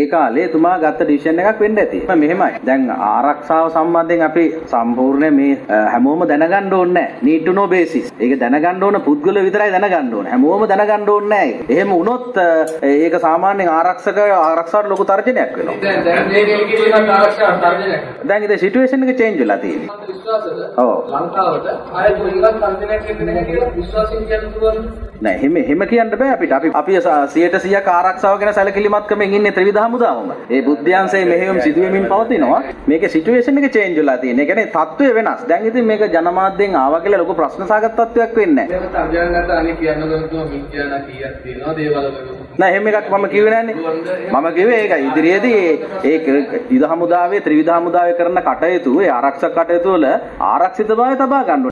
ඒ කාලේ එතුමා ගත්ත ඩිසිෂන් එකක් වෙන්න ඇති. මෙහෙමයි. දැන් ආරක්ෂාව සම්බන්ධයෙන් අපි සම්පූර්ණ මේ හැමෝම දැනගන්න ඕනේ නැහැ. need to know basis. ඒක දැනගන්න ඕන පුද්ගලයෝ විතරයි දැනගන්න ඕනේ. හැමෝම දැනගන්න ඕනේ නැහැ. එහෙම වුණොත් ඒක සාමාන්‍යයෙන් ආරක්ෂක ආරක්ෂාවට ලොකු තර්ජනයක් වෙනවා. දැන් දැන් මේ කිසිම ආරක්ෂා තර්ජනයක්. දැන් ඉතින් සිටුේෂන් එක චේන්ජ් වෙලා තියෙන්නේ. විශ්වාසද? ඔව්. ලංකාවට ආයෙ කොහෙවත් තර්ජනයක් එන්නේ නැහැ කියලා විශ්වාසයෙන් කියන්න පුළුවන්. නෑ එහෙම එහෙම කියන්න බෑ අපිට. අපි අපි 100%ක් ආරක්ෂාව ගැන සැලකිලිමත්කමෙන් ඉන්නේ ත්‍රිවිධ හමුදාවම. ඒ බුද්ධ්‍යංශයේ මෙහෙයුම් සිදුවෙමින් පවතිනවා. මේකේ සිටුේෂන් එක චේන්ජ් වෙලා තියෙන. ඒ කියන්නේ තත්ත්වය වෙනස්. දැන් ඉතින් මේක ජනමාධ්‍යෙන් ආවා කියලා ලොකු ප්‍රශ්න සාගත තත්ත්වයක් වෙන්නේ නෑ. මේක නැත්නම් අනේ කියන්න ගමතුම මිත්‍යානා කීයක් තියෙනවා දේවල් වල. නෑ එහෙම එකක් මම කිව්වේ නෑනේ. මම කිව්වේ ඒකයි. ඉදිරියේදී ඒ ඒ විධ හමුදාවේ ත්‍රිවිධ හමුදාවේ කරන කටයුතු ඒ ආරක්ෂක කටයුතු වල ආරක්ෂිතභාවය තබා ගන්න